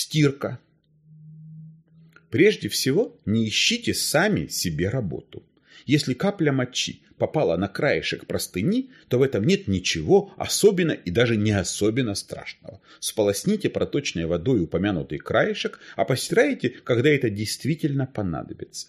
Стирка. Прежде всего, не ищите сами себе работу. Если капля мочи попала на краешек простыни, то в этом нет ничего особенно и даже не особенно страшного. Сполосните проточной водой упомянутый краешек, а постирайте, когда это действительно понадобится.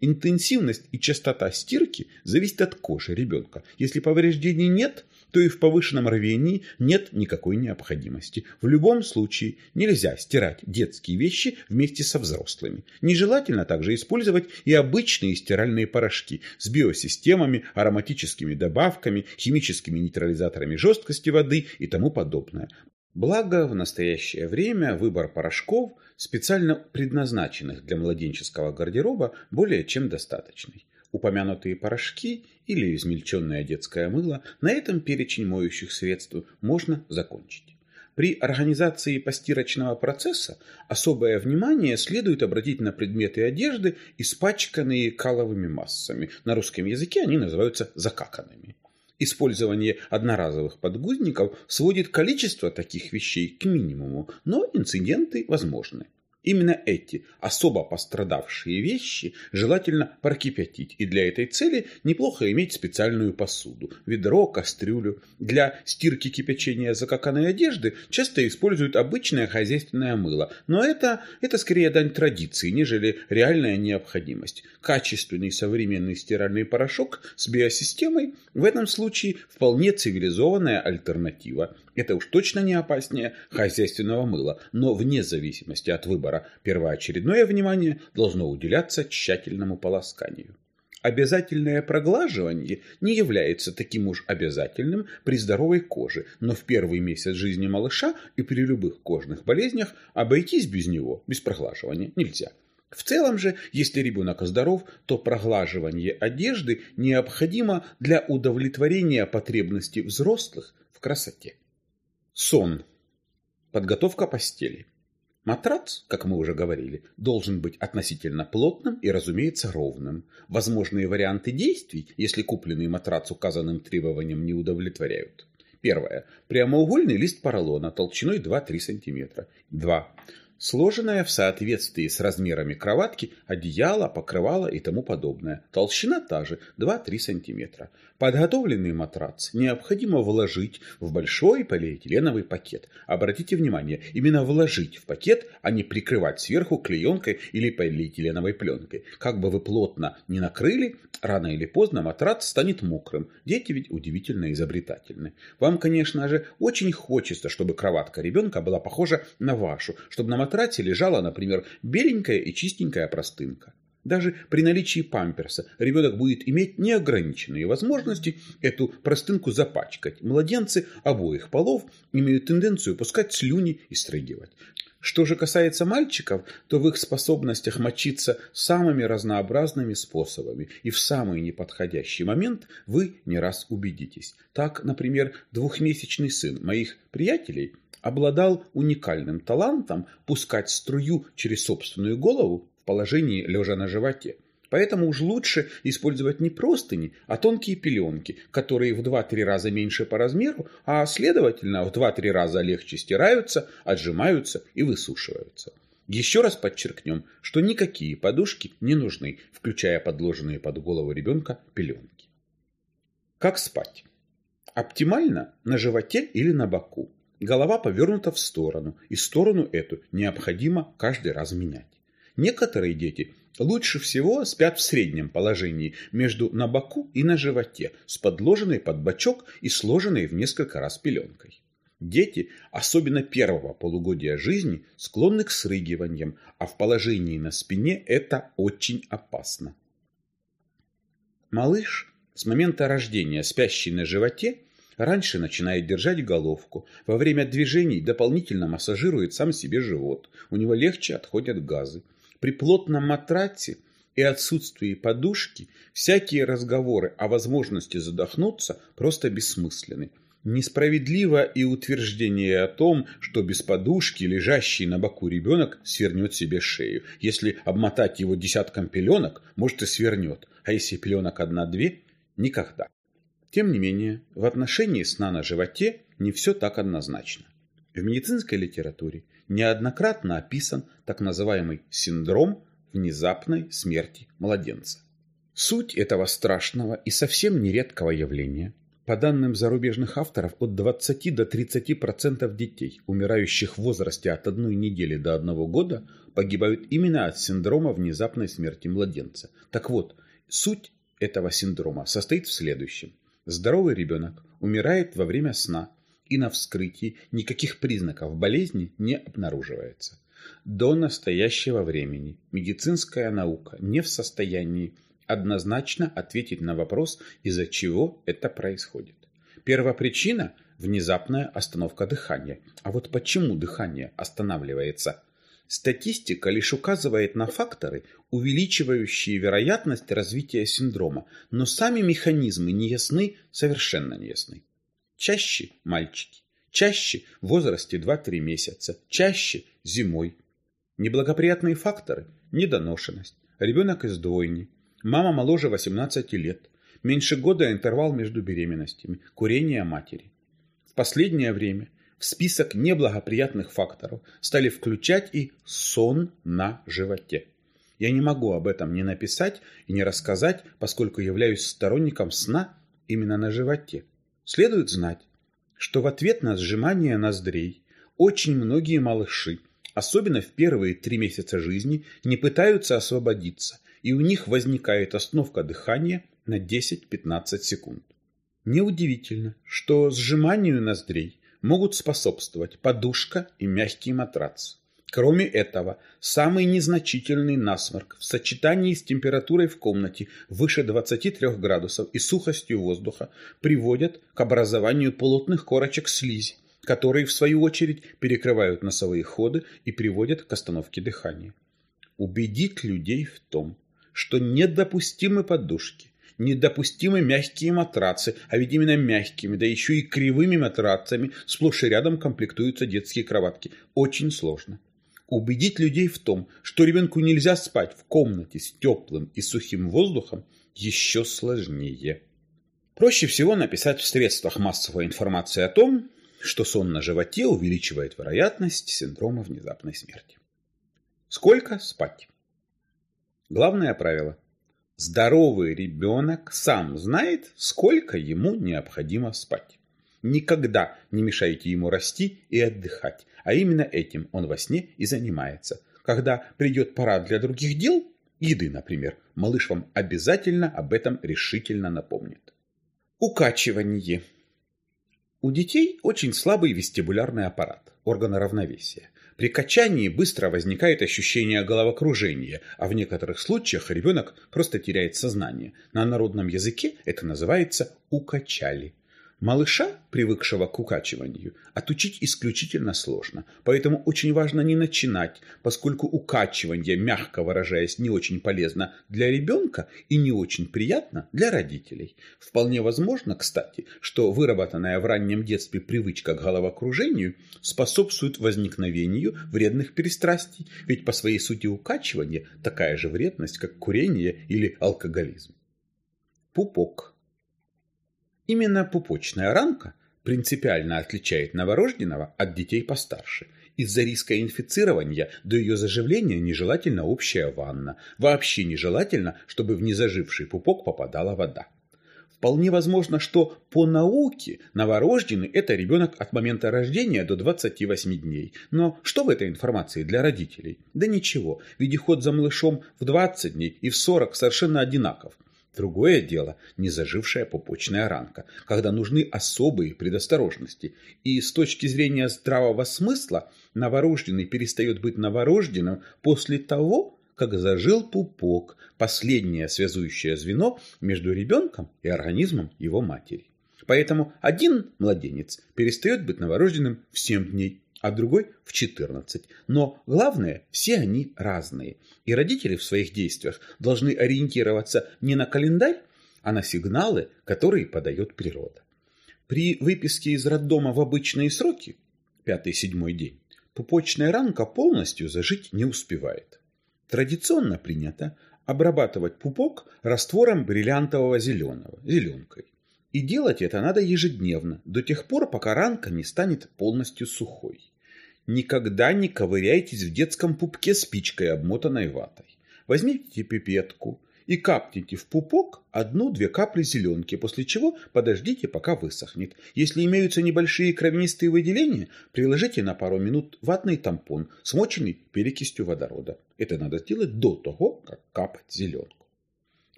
Интенсивность и частота стирки зависит от кожи ребенка. Если повреждений нет, то и в повышенном рвении нет никакой необходимости. В любом случае нельзя стирать детские вещи вместе со взрослыми. Нежелательно также использовать и обычные стиральные порошки с биосистемами, ароматическими добавками, химическими нейтрализаторами жесткости воды и тому подобное. Благо, в настоящее время выбор порошков, специально предназначенных для младенческого гардероба, более чем достаточный упомянутые порошки или измельченное детское мыло, на этом перечень моющих средств можно закончить. При организации постирочного процесса особое внимание следует обратить на предметы одежды, испачканные каловыми массами. На русском языке они называются закаканными. Использование одноразовых подгузников сводит количество таких вещей к минимуму, но инциденты возможны. Именно эти особо пострадавшие вещи желательно прокипятить, и для этой цели неплохо иметь специальную посуду – ведро, кастрюлю. Для стирки кипячения закаканной одежды часто используют обычное хозяйственное мыло, но это, это скорее дань традиции, нежели реальная необходимость. Качественный современный стиральный порошок с биосистемой в этом случае вполне цивилизованная альтернатива. Это уж точно не опаснее хозяйственного мыла, но вне зависимости от выбора первоочередное внимание должно уделяться тщательному полосканию. Обязательное проглаживание не является таким уж обязательным при здоровой коже, но в первый месяц жизни малыша и при любых кожных болезнях обойтись без него, без проглаживания, нельзя. В целом же, если ребенок здоров, то проглаживание одежды необходимо для удовлетворения потребностей взрослых в красоте. Сон. Подготовка постели. Матрац, как мы уже говорили, должен быть относительно плотным и, разумеется, ровным. Возможные варианты действий, если купленный матрац указанным требованиям не удовлетворяют. Первое. Прямоугольный лист поролона толщиной 2-3 см. 2 сложенная в соответствии с размерами кроватки, одеяло, покрывало и тому подобное. Толщина та же, 2-3 см. Подготовленный матрац необходимо вложить в большой полиэтиленовый пакет. Обратите внимание, именно вложить в пакет, а не прикрывать сверху клеенкой или полиэтиленовой пленкой. Как бы вы плотно не накрыли, рано или поздно матрац станет мокрым. Дети ведь удивительно изобретательны. Вам, конечно же, очень хочется, чтобы кроватка ребенка была похожа на вашу, чтобы на матрасе лежала, например, беленькая и чистенькая простынка. Даже при наличии памперса ребенок будет иметь неограниченные возможности эту простынку запачкать. Младенцы обоих полов имеют тенденцию пускать слюни и стрыгивать. Что же касается мальчиков, то в их способностях мочиться самыми разнообразными способами, и в самый неподходящий момент вы не раз убедитесь. Так, например, двухмесячный сын моих приятелей обладал уникальным талантом пускать струю через собственную голову в положении лежа на животе. Поэтому уж лучше использовать не простыни, а тонкие пеленки, которые в 2-3 раза меньше по размеру, а следовательно в 2-3 раза легче стираются, отжимаются и высушиваются. Еще раз подчеркнем, что никакие подушки не нужны, включая подложенные под голову ребенка пеленки. Как спать? Оптимально на животе или на боку. Голова повернута в сторону, и сторону эту необходимо каждый раз менять. Некоторые дети лучше всего спят в среднем положении между на боку и на животе, с подложенной под бочок и сложенной в несколько раз пеленкой. Дети, особенно первого полугодия жизни, склонны к срыгиваниям, а в положении на спине это очень опасно. Малыш с момента рождения, спящий на животе, Раньше начинает держать головку. Во время движений дополнительно массажирует сам себе живот. У него легче отходят газы. При плотном матрате и отсутствии подушки всякие разговоры о возможности задохнуться просто бессмысленны. Несправедливо и утверждение о том, что без подушки лежащий на боку ребенок свернет себе шею. Если обмотать его десятком пеленок, может и свернет, а если пеленок одна-две – никогда. Тем не менее, в отношении сна на животе не все так однозначно. В медицинской литературе неоднократно описан так называемый синдром внезапной смерти младенца. Суть этого страшного и совсем нередкого явления по данным зарубежных авторов, от 20 до 30% детей, умирающих в возрасте от одной недели до одного года, погибают именно от синдрома внезапной смерти младенца. Так вот, суть этого синдрома состоит в следующем. Здоровый ребенок умирает во время сна, и на вскрытии никаких признаков болезни не обнаруживается. До настоящего времени медицинская наука не в состоянии однозначно ответить на вопрос, из-за чего это происходит. Первопричина – внезапная остановка дыхания. А вот почему дыхание останавливается? Статистика лишь указывает на факторы, увеличивающие вероятность развития синдрома, но сами механизмы не ясны, совершенно не ясны. Чаще мальчики, чаще в возрасте 2-3 месяца, чаще зимой. Неблагоприятные факторы – недоношенность, ребенок из двойни, Мама моложе 18 лет. Меньше года интервал между беременностями. Курение матери. В последнее время в список неблагоприятных факторов стали включать и сон на животе. Я не могу об этом не написать и не рассказать, поскольку являюсь сторонником сна именно на животе. Следует знать, что в ответ на сжимание ноздрей очень многие малыши, особенно в первые три месяца жизни, не пытаются освободиться и у них возникает остановка дыхания на 10-15 секунд. Неудивительно, что сжиманию ноздрей могут способствовать подушка и мягкий матрац. Кроме этого, самый незначительный насморк в сочетании с температурой в комнате выше 23 градусов и сухостью воздуха приводят к образованию плотных корочек слизи, которые в свою очередь перекрывают носовые ходы и приводят к остановке дыхания. Убедить людей в том, что недопустимы подушки, недопустимы мягкие матрацы, а ведь именно мягкими, да еще и кривыми матрацами сплошь и рядом комплектуются детские кроватки. Очень сложно. Убедить людей в том, что ребенку нельзя спать в комнате с теплым и сухим воздухом, еще сложнее. Проще всего написать в средствах массовой информации о том, что сон на животе увеличивает вероятность синдрома внезапной смерти. Сколько спать? Главное правило. Здоровый ребенок сам знает, сколько ему необходимо спать. Никогда не мешайте ему расти и отдыхать, а именно этим он во сне и занимается. Когда придет пора для других дел, еды, например, малыш вам обязательно об этом решительно напомнит. Укачивание. У детей очень слабый вестибулярный аппарат, органы равновесия. При качании быстро возникает ощущение головокружения, а в некоторых случаях ребенок просто теряет сознание. На народном языке это называется «укачали». Малыша, привыкшего к укачиванию, отучить исключительно сложно, поэтому очень важно не начинать, поскольку укачивание, мягко выражаясь, не очень полезно для ребенка и не очень приятно для родителей. Вполне возможно, кстати, что выработанная в раннем детстве привычка к головокружению способствует возникновению вредных перестрастий, ведь по своей сути укачивание такая же вредность, как курение или алкоголизм. Пупок. Именно пупочная ранка принципиально отличает новорожденного от детей постарше. Из-за риска инфицирования до ее заживления нежелательно общая ванна. Вообще нежелательно, чтобы в незаживший пупок попадала вода. Вполне возможно, что по науке новорожденный – это ребенок от момента рождения до 28 дней. Но что в этой информации для родителей? Да ничего, ведь ход за малышом в 20 дней и в 40 совершенно одинаков. Другое дело – незажившая пупочная ранка, когда нужны особые предосторожности. И с точки зрения здравого смысла новорожденный перестает быть новорожденным после того, как зажил пупок, последнее связующее звено между ребенком и организмом его матери. Поэтому один младенец перестает быть новорожденным в 7 дней, а другой в 14. Но главное, все они разные. И родители в своих действиях должны ориентироваться не на календарь, а на сигналы, которые подает природа. При выписке из роддома в обычные сроки, пятый-седьмой день, пупочная ранка полностью зажить не успевает. Традиционно принято обрабатывать пупок раствором бриллиантового зеленого, зеленкой. И делать это надо ежедневно, до тех пор, пока ранка не станет полностью сухой. Никогда не ковыряйтесь в детском пупке спичкой, обмотанной ватой. Возьмите пипетку и капните в пупок одну-две капли зеленки, после чего подождите, пока высохнет. Если имеются небольшие кровянистые выделения, приложите на пару минут ватный тампон, смоченный перекисью водорода. Это надо сделать до того, как капать зеленку.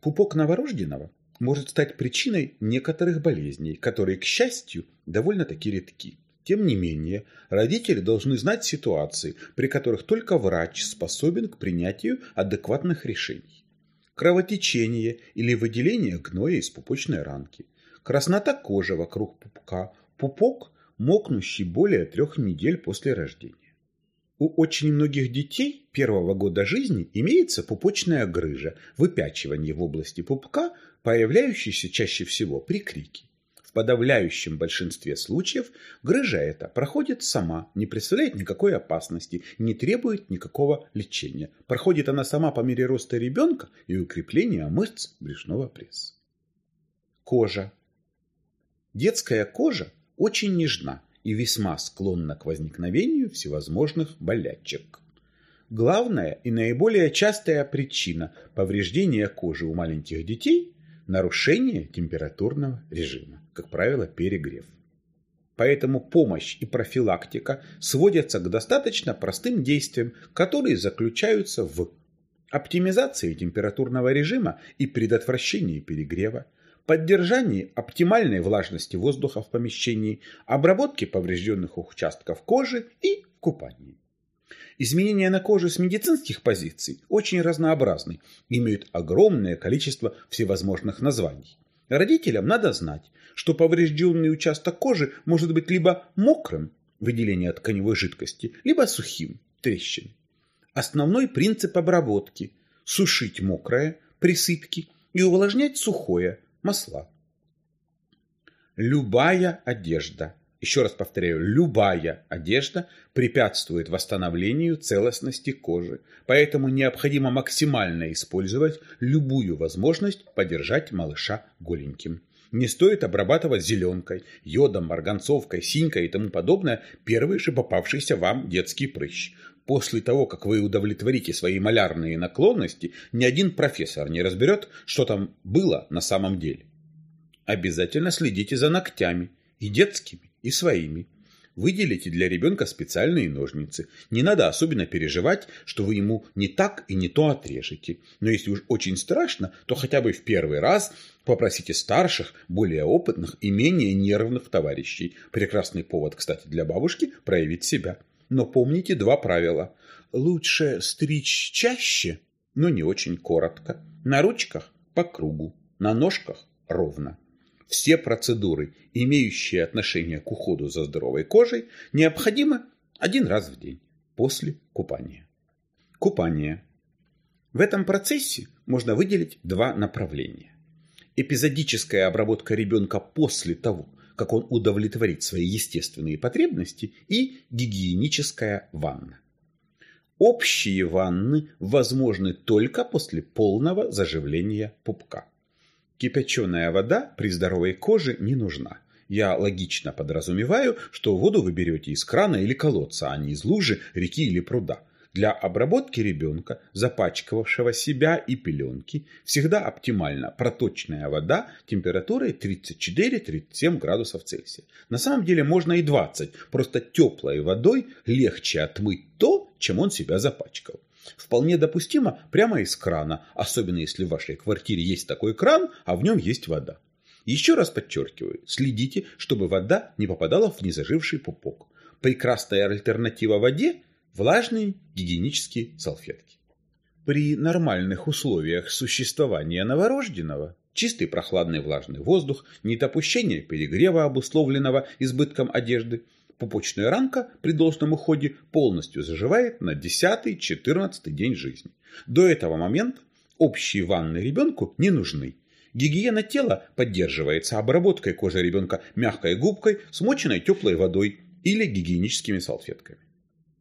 Пупок новорожденного может стать причиной некоторых болезней, которые, к счастью, довольно-таки редки. Тем не менее, родители должны знать ситуации, при которых только врач способен к принятию адекватных решений. Кровотечение или выделение гноя из пупочной ранки, краснота кожи вокруг пупка, пупок, мокнущий более трех недель после рождения. У очень многих детей первого года жизни имеется пупочная грыжа, выпячивание в области пупка, появляющееся чаще всего при крике. Подавляющем большинстве случаев грыжа эта проходит сама, не представляет никакой опасности, не требует никакого лечения. Проходит она сама по мере роста ребенка и укрепления мышц брюшного пресса. Кожа. Детская кожа очень нежна и весьма склонна к возникновению всевозможных болячек. Главная и наиболее частая причина повреждения кожи у маленьких детей – нарушение температурного режима как правило, перегрев. Поэтому помощь и профилактика сводятся к достаточно простым действиям, которые заключаются в оптимизации температурного режима и предотвращении перегрева, поддержании оптимальной влажности воздуха в помещении, обработке поврежденных участков кожи и купании. Изменения на коже с медицинских позиций очень разнообразны, имеют огромное количество всевозможных названий. Родителям надо знать, что поврежденный участок кожи может быть либо мокрым, выделение тканевой жидкости, либо сухим, трещин. Основной принцип обработки – сушить мокрое, присыпки и увлажнять сухое, масла. Любая одежда, еще раз повторяю, любая одежда препятствует восстановлению целостности кожи, поэтому необходимо максимально использовать любую возможность подержать малыша голеньким. Не стоит обрабатывать зеленкой, йодом, марганцовкой, синькой и тому подобное первый же попавшийся вам детский прыщ. После того, как вы удовлетворите свои малярные наклонности, ни один профессор не разберет, что там было на самом деле. Обязательно следите за ногтями, и детскими, и своими. Выделите для ребенка специальные ножницы. Не надо особенно переживать, что вы ему не так и не то отрежете. Но если уж очень страшно, то хотя бы в первый раз попросите старших, более опытных и менее нервных товарищей. Прекрасный повод, кстати, для бабушки проявить себя. Но помните два правила. Лучше стричь чаще, но не очень коротко. На ручках по кругу, на ножках ровно. Все процедуры, имеющие отношение к уходу за здоровой кожей, необходимы один раз в день после купания. Купание. В этом процессе можно выделить два направления. Эпизодическая обработка ребенка после того, как он удовлетворит свои естественные потребности, и гигиеническая ванна. Общие ванны возможны только после полного заживления пупка. Кипяченая вода при здоровой коже не нужна. Я логично подразумеваю, что воду вы берете из крана или колодца, а не из лужи, реки или пруда. Для обработки ребенка, запачкавшего себя и пеленки, всегда оптимальна проточная вода температурой 34-37 градусов Цельсия. На самом деле можно и 20, просто теплой водой легче отмыть то, чем он себя запачкал. Вполне допустимо прямо из крана, особенно если в вашей квартире есть такой кран, а в нем есть вода. Еще раз подчеркиваю, следите, чтобы вода не попадала в незаживший пупок. Прекрасная альтернатива воде – влажные гигиенические салфетки. При нормальных условиях существования новорожденного чистый прохладный влажный воздух, недопущение перегрева, обусловленного избытком одежды – пупочная ранка при должном уходе полностью заживает на 10-14 день жизни. До этого момента общие ванны ребенку не нужны. Гигиена тела поддерживается обработкой кожи ребенка мягкой губкой, смоченной теплой водой или гигиеническими салфетками.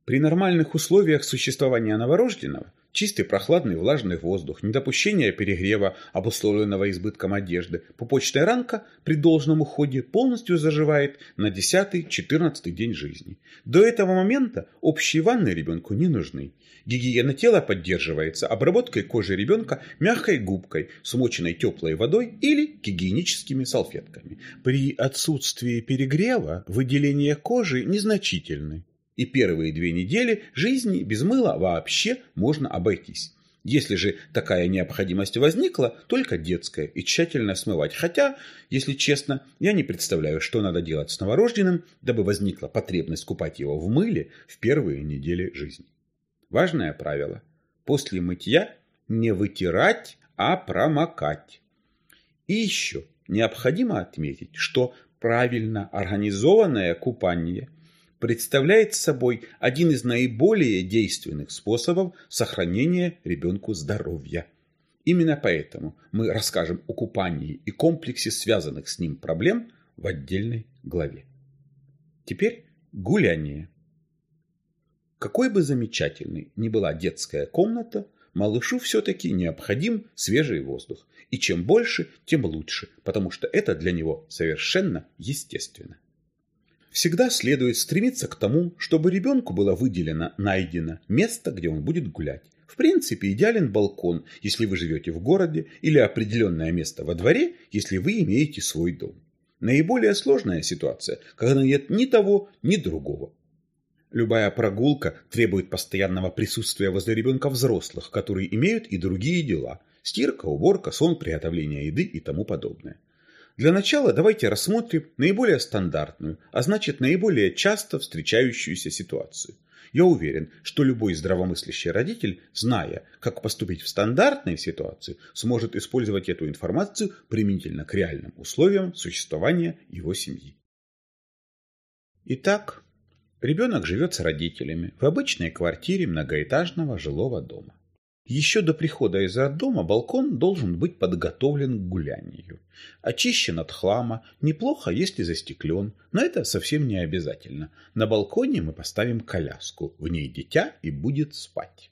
При нормальных условиях существования новорожденного чистый прохладный влажный воздух, недопущение перегрева, обусловленного избытком одежды, пупочная ранка при должном уходе полностью заживает на 10-14 день жизни. До этого момента общие ванны ребенку не нужны. Гигиена тела поддерживается обработкой кожи ребенка мягкой губкой, смоченной теплой водой или гигиеническими салфетками. При отсутствии перегрева выделения кожи незначительны и первые две недели жизни без мыла вообще можно обойтись. Если же такая необходимость возникла, только детская и тщательно смывать. Хотя, если честно, я не представляю, что надо делать с новорожденным, дабы возникла потребность купать его в мыле в первые недели жизни. Важное правило. После мытья не вытирать, а промокать. И еще необходимо отметить, что правильно организованное купание представляет собой один из наиболее действенных способов сохранения ребенку здоровья. Именно поэтому мы расскажем о купании и комплексе связанных с ним проблем в отдельной главе. Теперь гуляние. Какой бы замечательной ни была детская комната, малышу все-таки необходим свежий воздух. И чем больше, тем лучше, потому что это для него совершенно естественно. Всегда следует стремиться к тому, чтобы ребенку было выделено, найдено место, где он будет гулять. В принципе, идеален балкон, если вы живете в городе, или определенное место во дворе, если вы имеете свой дом. Наиболее сложная ситуация, когда нет ни того, ни другого. Любая прогулка требует постоянного присутствия возле ребенка взрослых, которые имеют и другие дела – стирка, уборка, сон, приготовление еды и тому подобное. Для начала давайте рассмотрим наиболее стандартную, а значит наиболее часто встречающуюся ситуацию. Я уверен, что любой здравомыслящий родитель, зная, как поступить в стандартной ситуации, сможет использовать эту информацию применительно к реальным условиям существования его семьи. Итак, ребенок живет с родителями в обычной квартире многоэтажного жилого дома. Еще до прихода из роддома балкон должен быть подготовлен к гулянию. Очищен от хлама, неплохо, если застеклен, но это совсем не обязательно. На балконе мы поставим коляску, в ней дитя и будет спать.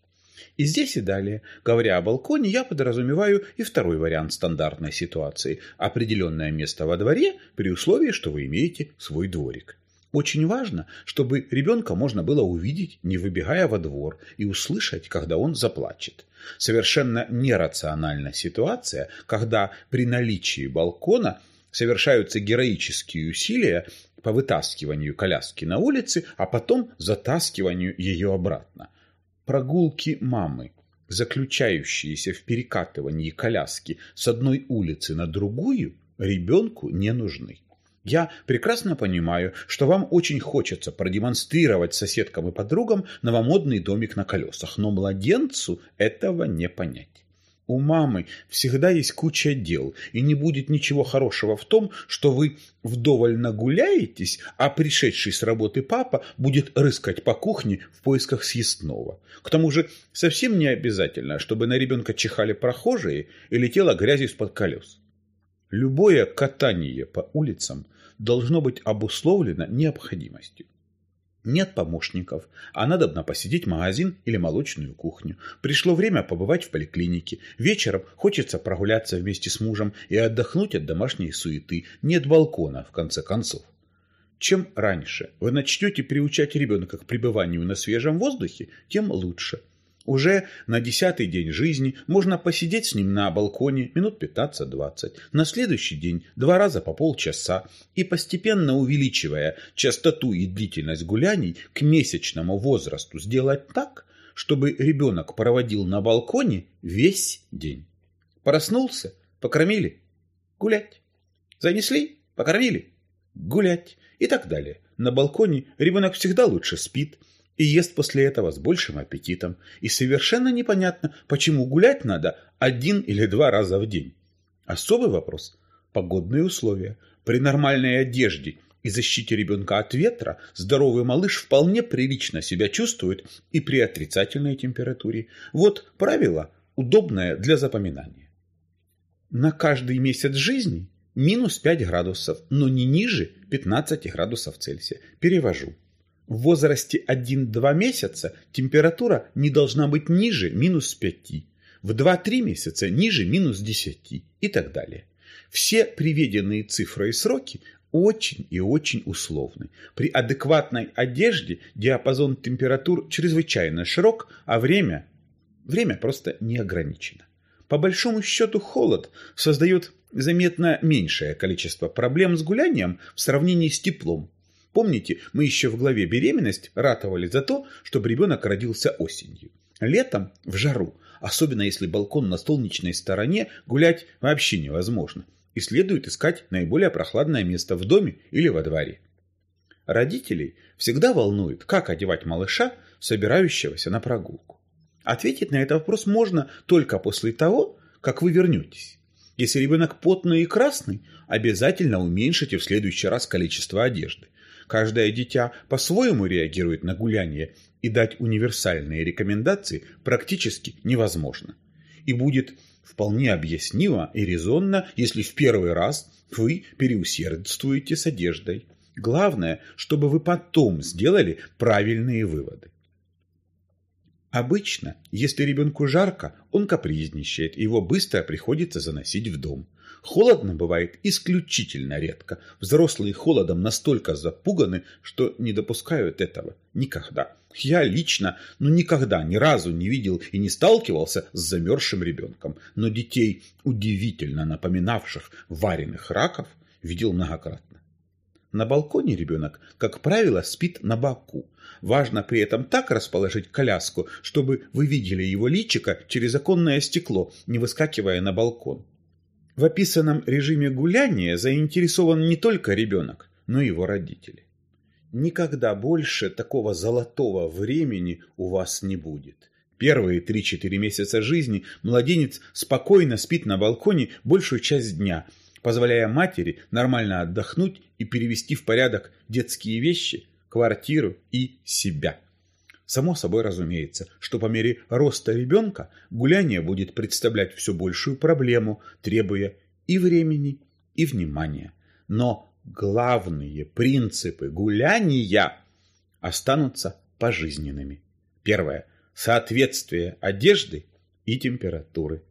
И здесь и далее, говоря о балконе, я подразумеваю и второй вариант стандартной ситуации – определенное место во дворе при условии, что вы имеете свой дворик. Очень важно, чтобы ребенка можно было увидеть, не выбегая во двор, и услышать, когда он заплачет. Совершенно нерациональна ситуация, когда при наличии балкона совершаются героические усилия по вытаскиванию коляски на улице, а потом затаскиванию ее обратно. Прогулки мамы, заключающиеся в перекатывании коляски с одной улицы на другую, ребенку не нужны. Я прекрасно понимаю, что вам очень хочется продемонстрировать соседкам и подругам новомодный домик на колесах, но младенцу этого не понять. У мамы всегда есть куча дел, и не будет ничего хорошего в том, что вы вдоволь нагуляетесь, а пришедший с работы папа будет рыскать по кухне в поисках съестного. К тому же совсем не обязательно, чтобы на ребенка чихали прохожие и летела грязь из-под колес. Любое катание по улицам должно быть обусловлено необходимостью. Нет помощников, а надо бы посетить магазин или молочную кухню. Пришло время побывать в поликлинике. Вечером хочется прогуляться вместе с мужем и отдохнуть от домашней суеты. Нет балкона, в конце концов. Чем раньше вы начнете приучать ребенка к пребыванию на свежем воздухе, тем лучше – уже на десятый день жизни можно посидеть с ним на балконе минут 15-20, на следующий день два раза по полчаса и постепенно увеличивая частоту и длительность гуляний к месячному возрасту сделать так, чтобы ребенок проводил на балконе весь день. Проснулся, покормили, гулять. Занесли, покормили, гулять и так далее. На балконе ребенок всегда лучше спит, и ест после этого с большим аппетитом. И совершенно непонятно, почему гулять надо один или два раза в день. Особый вопрос – погодные условия. При нормальной одежде и защите ребенка от ветра здоровый малыш вполне прилично себя чувствует и при отрицательной температуре. Вот правило, удобное для запоминания. На каждый месяц жизни минус 5 градусов, но не ниже 15 градусов Цельсия. Перевожу. В возрасте 1-2 месяца температура не должна быть ниже минус 5, в 2-3 месяца ниже минус 10 и так далее. Все приведенные цифры и сроки очень и очень условны. При адекватной одежде диапазон температур чрезвычайно широк, а время, время просто не ограничено. По большому счету холод создает заметно меньшее количество проблем с гулянием в сравнении с теплом. Помните, мы еще в главе «Беременность» ратовали за то, чтобы ребенок родился осенью. Летом, в жару, особенно если балкон на солнечной стороне, гулять вообще невозможно. И следует искать наиболее прохладное место в доме или во дворе. Родителей всегда волнует, как одевать малыша, собирающегося на прогулку. Ответить на этот вопрос можно только после того, как вы вернетесь. Если ребенок потный и красный, обязательно уменьшите в следующий раз количество одежды. Каждое дитя по-своему реагирует на гуляние, и дать универсальные рекомендации практически невозможно. И будет вполне объяснимо и резонно, если в первый раз вы переусердствуете с одеждой. Главное, чтобы вы потом сделали правильные выводы. Обычно, если ребенку жарко, он капризничает, его быстро приходится заносить в дом. Холодно бывает исключительно редко. Взрослые холодом настолько запуганы, что не допускают этого никогда. Я лично, ну никогда, ни разу не видел и не сталкивался с замерзшим ребенком, но детей, удивительно напоминавших вареных раков, видел многократно. На балконе ребенок, как правило, спит на боку. Важно при этом так расположить коляску, чтобы вы видели его личико через оконное стекло, не выскакивая на балкон. В описанном режиме гуляния заинтересован не только ребенок, но и его родители. Никогда больше такого золотого времени у вас не будет. Первые 3-4 месяца жизни младенец спокойно спит на балконе большую часть дня – позволяя матери нормально отдохнуть и перевести в порядок детские вещи, квартиру и себя. Само собой разумеется, что по мере роста ребенка гуляние будет представлять все большую проблему, требуя и времени, и внимания. Но главные принципы гуляния останутся пожизненными. Первое. Соответствие одежды и температуры.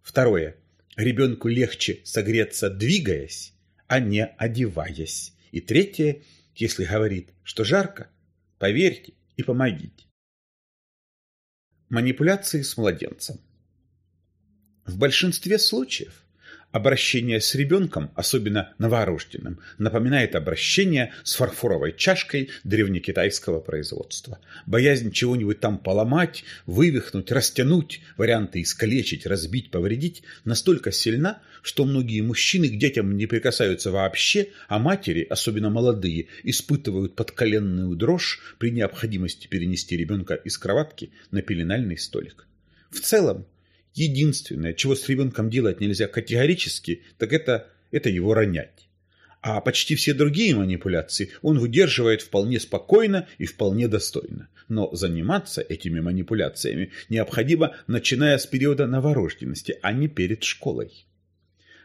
Второе. Ребенку легче согреться, двигаясь, а не одеваясь. И третье, если говорит, что жарко, поверьте и помогите. Манипуляции с младенцем. В большинстве случаев Обращение с ребенком, особенно новорожденным, напоминает обращение с фарфоровой чашкой древнекитайского производства. Боязнь чего-нибудь там поломать, вывихнуть, растянуть, варианты искалечить, разбить, повредить настолько сильна, что многие мужчины к детям не прикасаются вообще, а матери, особенно молодые, испытывают подколенную дрожь при необходимости перенести ребенка из кроватки на пеленальный столик. В целом, Единственное, чего с ребенком делать нельзя категорически, так это, это его ронять. А почти все другие манипуляции он выдерживает вполне спокойно и вполне достойно. Но заниматься этими манипуляциями необходимо, начиная с периода новорожденности, а не перед школой.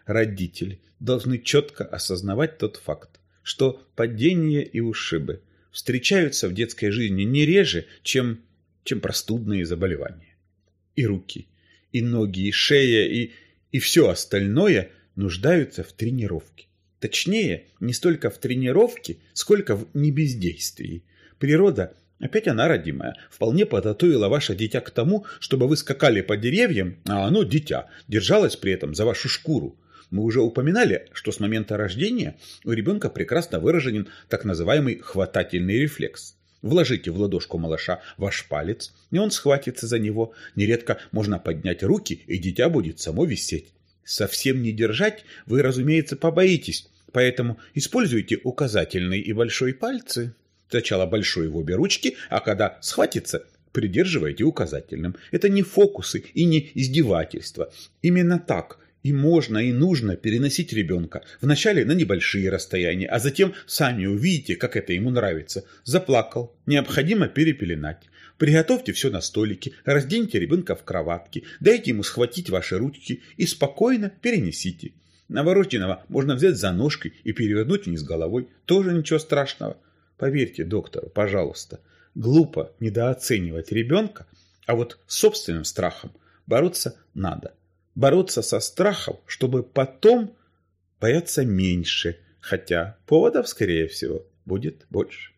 Родители должны четко осознавать тот факт, что падения и ушибы встречаются в детской жизни не реже, чем, чем простудные заболевания. И руки, и ноги, и шея, и, и все остальное нуждаются в тренировке. Точнее, не столько в тренировке, сколько в небездействии. Природа, опять она родимая, вполне подготовила ваше дитя к тому, чтобы вы скакали по деревьям, а оно, дитя, держалось при этом за вашу шкуру. Мы уже упоминали, что с момента рождения у ребенка прекрасно выражен так называемый хватательный рефлекс. Вложите в ладошку малыша ваш палец, и он схватится за него. Нередко можно поднять руки, и дитя будет само висеть. Совсем не держать вы, разумеется, побоитесь, поэтому используйте указательный и большой пальцы. Сначала большой в обе ручки, а когда схватится, придерживайте указательным. Это не фокусы и не издевательство. Именно так и можно, и нужно переносить ребенка. Вначале на небольшие расстояния, а затем сами увидите, как это ему нравится. Заплакал. Необходимо перепеленать. Приготовьте все на столике, разденьте ребенка в кроватке, дайте ему схватить ваши ручки и спокойно перенесите. Новорожденного можно взять за ножки и перевернуть вниз головой. Тоже ничего страшного. Поверьте доктору, пожалуйста, глупо недооценивать ребенка, а вот с собственным страхом бороться надо. Бороться со страхом, чтобы потом бояться меньше, хотя поводов, скорее всего, будет больше.